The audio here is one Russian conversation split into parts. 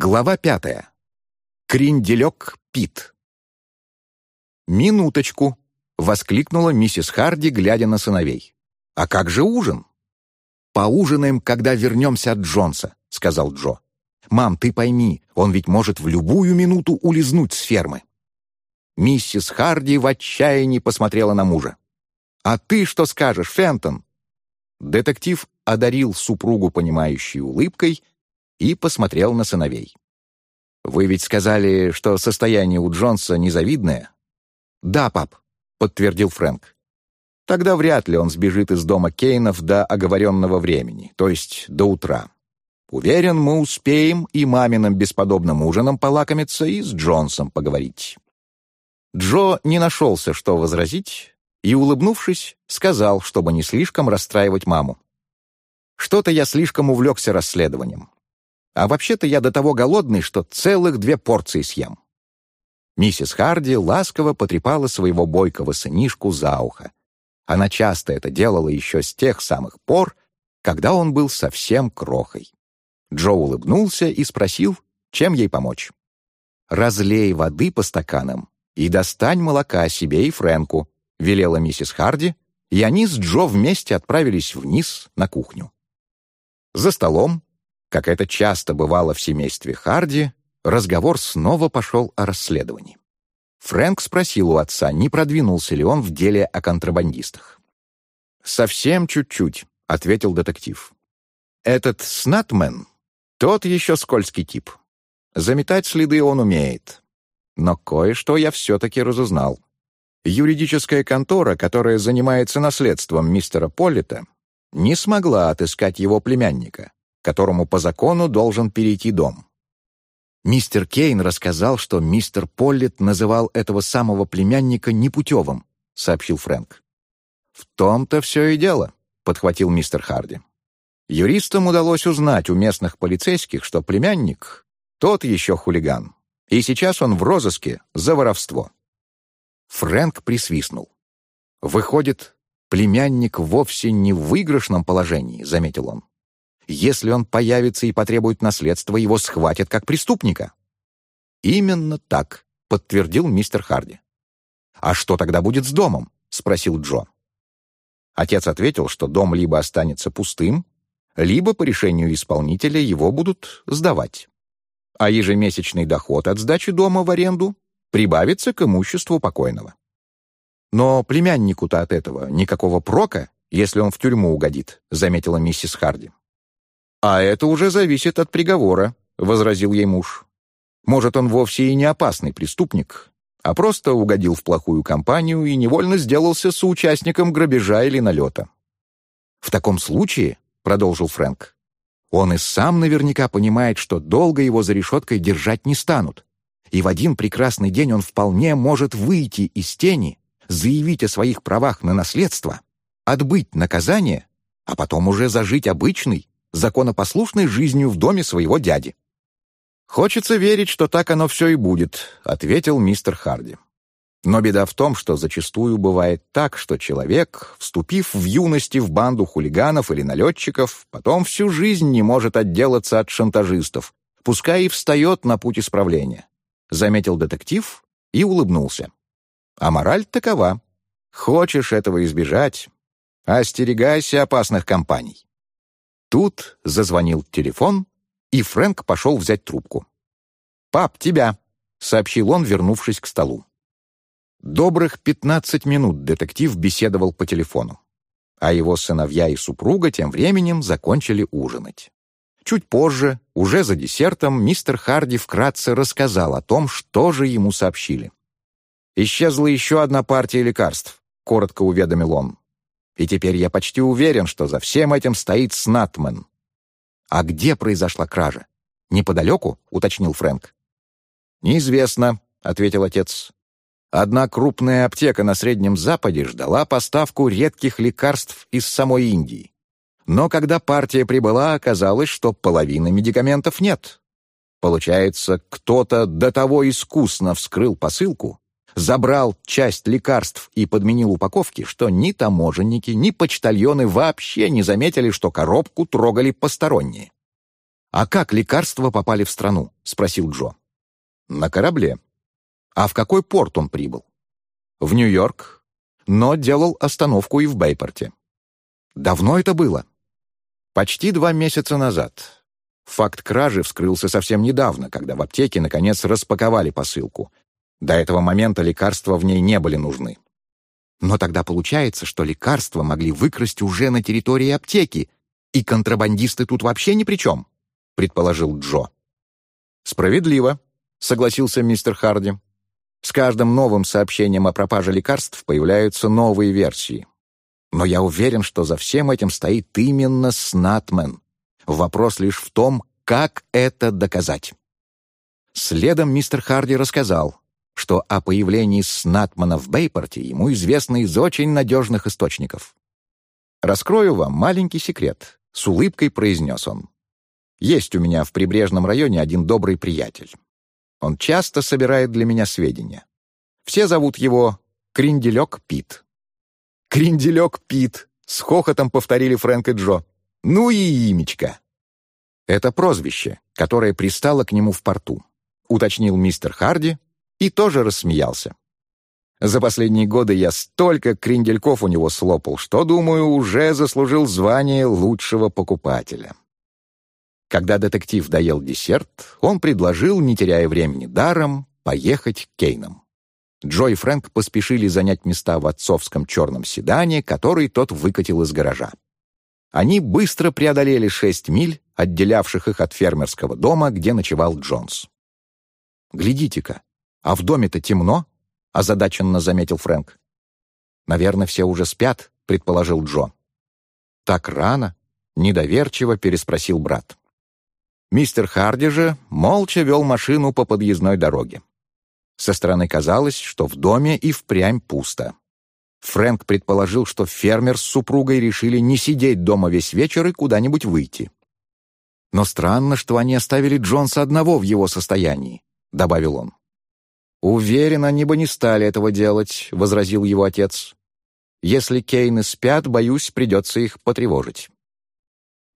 Глава пятая. Кренделек Пит. «Минуточку!» — воскликнула миссис Харди, глядя на сыновей. «А как же ужин?» «Поужинаем, когда вернемся от Джонса», — сказал Джо. «Мам, ты пойми, он ведь может в любую минуту улизнуть с фермы». Миссис Харди в отчаянии посмотрела на мужа. «А ты что скажешь, Фентон?» Детектив одарил супругу понимающей улыбкой и посмотрел на сыновей. «Вы ведь сказали, что состояние у Джонса незавидное?» «Да, пап», — подтвердил Фрэнк. «Тогда вряд ли он сбежит из дома Кейнов до оговоренного времени, то есть до утра. Уверен, мы успеем и маминым бесподобным ужином полакомиться, и с Джонсом поговорить». Джо не нашелся, что возразить, и, улыбнувшись, сказал, чтобы не слишком расстраивать маму. «Что-то я слишком увлекся расследованием. А вообще-то я до того голодный, что целых две порции съем». Миссис Харди ласково потрепала своего бойкого сынишку за ухо. Она часто это делала еще с тех самых пор, когда он был совсем крохой. Джо улыбнулся и спросил, чем ей помочь. «Разлей воды по стаканам и достань молока себе и Фрэнку», — велела миссис Харди, и они с Джо вместе отправились вниз на кухню. За столом как это часто бывало в семействе Харди, разговор снова пошел о расследовании. Фрэнк спросил у отца, не продвинулся ли он в деле о контрабандистах. «Совсем чуть-чуть», — ответил детектив. «Этот Снатмен — тот еще скользкий тип. Заметать следы он умеет. Но кое-что я все-таки разузнал. Юридическая контора, которая занимается наследством мистера Поллита, не смогла отыскать его племянника, которому по закону должен перейти дом. Мистер Кейн рассказал, что мистер Поллит называл этого самого племянника непутевым, сообщил Фрэнк. В том-то все и дело, подхватил мистер Харди. Юристам удалось узнать у местных полицейских, что племянник — тот еще хулиган, и сейчас он в розыске за воровство. Фрэнк присвистнул. «Выходит, племянник вовсе не в выигрышном положении», — заметил он. Если он появится и потребует наследства, его схватят как преступника». «Именно так», — подтвердил мистер Харди. «А что тогда будет с домом?» — спросил Джо. Отец ответил, что дом либо останется пустым, либо по решению исполнителя его будут сдавать. А ежемесячный доход от сдачи дома в аренду прибавится к имуществу покойного. Но племяннику-то от этого никакого прока, если он в тюрьму угодит, заметила миссис Харди. «А это уже зависит от приговора», — возразил ей муж. «Может, он вовсе и не опасный преступник, а просто угодил в плохую компанию и невольно сделался соучастником грабежа или налета». «В таком случае», — продолжил Фрэнк, «он и сам наверняка понимает, что долго его за решеткой держать не станут, и в один прекрасный день он вполне может выйти из тени, заявить о своих правах на наследство, отбыть наказание, а потом уже зажить обычный, законопослушной жизнью в доме своего дяди. «Хочется верить, что так оно все и будет», — ответил мистер Харди. Но беда в том, что зачастую бывает так, что человек, вступив в юности в банду хулиганов или налетчиков, потом всю жизнь не может отделаться от шантажистов, пускай и встает на путь исправления. Заметил детектив и улыбнулся. А мораль такова. Хочешь этого избежать, остерегайся опасных компаний. Тут зазвонил телефон, и Фрэнк пошел взять трубку. «Пап, тебя!» — сообщил он, вернувшись к столу. Добрых пятнадцать минут детектив беседовал по телефону, а его сыновья и супруга тем временем закончили ужинать. Чуть позже, уже за десертом, мистер Харди вкратце рассказал о том, что же ему сообщили. «Исчезла еще одна партия лекарств», — коротко уведомил он. И теперь я почти уверен, что за всем этим стоит Снатмен. «А где произошла кража? Неподалеку?» — уточнил Фрэнк. «Неизвестно», — ответил отец. «Одна крупная аптека на Среднем Западе ждала поставку редких лекарств из самой Индии. Но когда партия прибыла, оказалось, что половины медикаментов нет. Получается, кто-то до того искусно вскрыл посылку, забрал часть лекарств и подменил упаковки, что ни таможенники, ни почтальоны вообще не заметили, что коробку трогали посторонние. «А как лекарства попали в страну?» — спросил Джо. «На корабле». «А в какой порт он прибыл?» «В Нью-Йорк, но делал остановку и в Бейпорте». «Давно это было?» «Почти два месяца назад. Факт кражи вскрылся совсем недавно, когда в аптеке, наконец, распаковали посылку. До этого момента лекарства в ней не были нужны. Но тогда получается, что лекарства могли выкрасть уже на территории аптеки, и контрабандисты тут вообще ни при чем, предположил Джо. Справедливо, согласился мистер Харди. С каждым новым сообщением о пропаже лекарств появляются новые версии. Но я уверен, что за всем этим стоит именно Снатмен. Вопрос лишь в том, как это доказать. Следом мистер Харди рассказал, что о появлении Снатмана в Бейпорте ему известно из очень надежных источников. «Раскрою вам маленький секрет», — с улыбкой произнес он. «Есть у меня в прибрежном районе один добрый приятель. Он часто собирает для меня сведения. Все зовут его Кринделек Пит». «Кринделек Пит», — с хохотом повторили Фрэнк и Джо. «Ну и имечко». «Это прозвище, которое пристало к нему в порту», — уточнил мистер Харди, и тоже рассмеялся. За последние годы я столько крендельков у него слопал, что, думаю, уже заслужил звание лучшего покупателя. Когда детектив доел десерт, он предложил, не теряя времени даром, поехать к Кейнам. Джо и Фрэнк поспешили занять места в отцовском черном седане, который тот выкатил из гаража. Они быстро преодолели шесть миль, отделявших их от фермерского дома, где ночевал Джонс. «Глядите-ка, «А в доме-то темно», — озадаченно заметил Фрэнк. «Наверное, все уже спят», — предположил Джо. «Так рано?» — недоверчиво переспросил брат. Мистер Харди же молча вел машину по подъездной дороге. Со стороны казалось, что в доме и впрямь пусто. Фрэнк предположил, что фермер с супругой решили не сидеть дома весь вечер и куда-нибудь выйти. «Но странно, что они оставили Джонса одного в его состоянии», — добавил он. «Уверен, они бы не стали этого делать», — возразил его отец. «Если Кейны спят, боюсь, придется их потревожить».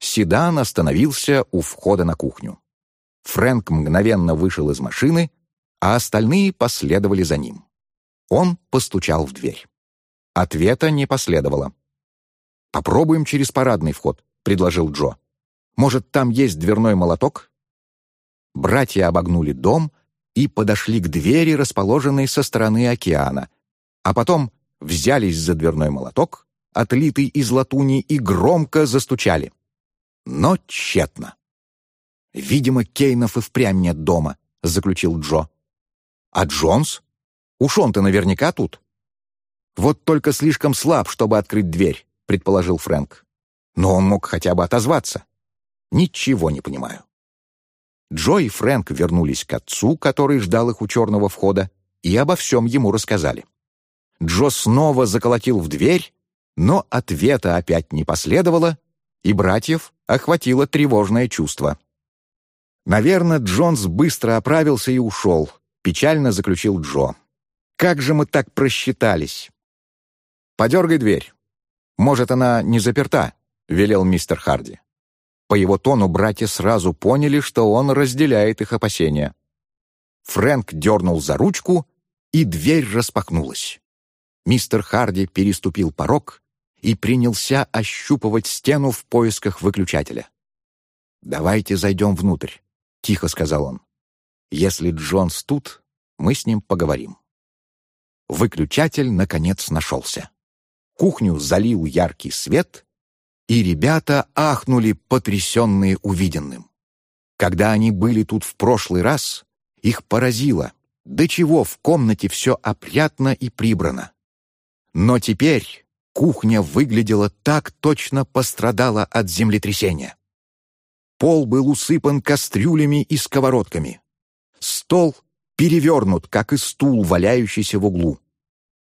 Седан остановился у входа на кухню. Фрэнк мгновенно вышел из машины, а остальные последовали за ним. Он постучал в дверь. Ответа не последовало. «Попробуем через парадный вход», — предложил Джо. «Может, там есть дверной молоток?» Братья обогнули дом и подошли к двери, расположенной со стороны океана, а потом взялись за дверной молоток, отлитый из латуни, и громко застучали. Но тщетно. «Видимо, Кейнов и впрямь нет дома», — заключил Джо. «А Джонс? Уж он-то наверняка тут». «Вот только слишком слаб, чтобы открыть дверь», — предположил Фрэнк. «Но он мог хотя бы отозваться». «Ничего не понимаю». Джо и Фрэнк вернулись к отцу, который ждал их у черного входа, и обо всем ему рассказали. Джо снова заколотил в дверь, но ответа опять не последовало, и братьев охватило тревожное чувство. «Наверное, Джонс быстро оправился и ушел», — печально заключил Джо. «Как же мы так просчитались?» «Подергай дверь. Может, она не заперта», — велел мистер Харди. По его тону братья сразу поняли, что он разделяет их опасения. Фрэнк дернул за ручку, и дверь распахнулась. Мистер Харди переступил порог и принялся ощупывать стену в поисках выключателя. «Давайте зайдем внутрь», — тихо сказал он. «Если Джонс тут, мы с ним поговорим». Выключатель, наконец, нашелся. Кухню залил яркий свет, и ребята ахнули, потрясенные увиденным. Когда они были тут в прошлый раз, их поразило, до чего в комнате все опрятно и прибрано. Но теперь кухня выглядела так точно пострадала от землетрясения. Пол был усыпан кастрюлями и сковородками. Стол перевернут, как и стул, валяющийся в углу.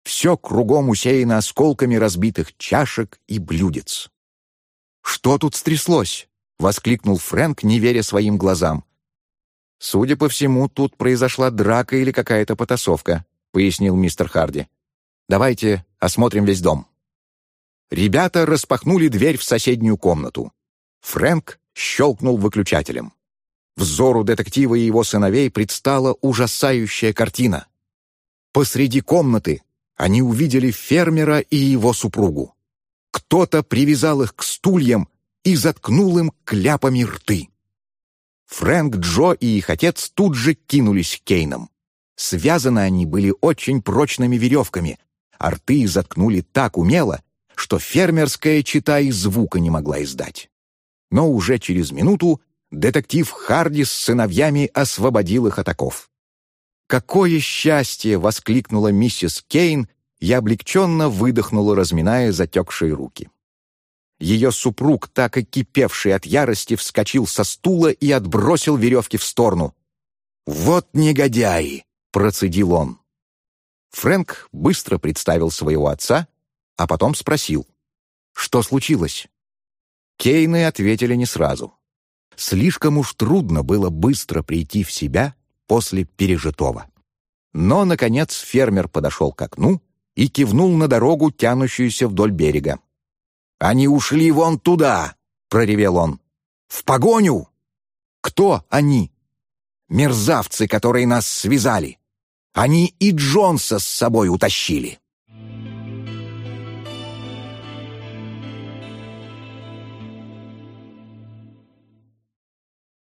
Все кругом усеяно осколками разбитых чашек и блюдец. «Что тут стряслось?» — воскликнул Фрэнк, не веря своим глазам. «Судя по всему, тут произошла драка или какая-то потасовка», — пояснил мистер Харди. «Давайте осмотрим весь дом». Ребята распахнули дверь в соседнюю комнату. Фрэнк щелкнул выключателем. Взору детектива и его сыновей предстала ужасающая картина. Посреди комнаты они увидели фермера и его супругу. Кто-то привязал их к стульям и заткнул им кляпами рты. Фрэнк, Джо и их отец тут же кинулись к Кейнам. Связаны они были очень прочными веревками, а рты заткнули так умело, что фермерская чита и звука не могла издать. Но уже через минуту детектив Харди с сыновьями освободил их от оков. «Какое счастье!» — воскликнула миссис Кейн и облегченно выдохнула, разминая затекшие руки. Ее супруг, так и кипевший от ярости, вскочил со стула и отбросил веревки в сторону. «Вот негодяи!» — процедил он. Фрэнк быстро представил своего отца, а потом спросил, что случилось. Кейны ответили не сразу. Слишком уж трудно было быстро прийти в себя после пережитого. Но, наконец, фермер подошел к окну и кивнул на дорогу, тянущуюся вдоль берега. «Они ушли вон туда!» — проревел он. «В погоню!» «Кто они?» «Мерзавцы, которые нас связали. Они и Джонса с собой утащили».